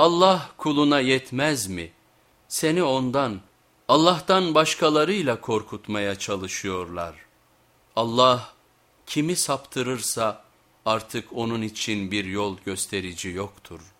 Allah kuluna yetmez mi? Seni ondan, Allah'tan başkalarıyla korkutmaya çalışıyorlar. Allah kimi saptırırsa artık onun için bir yol gösterici yoktur.''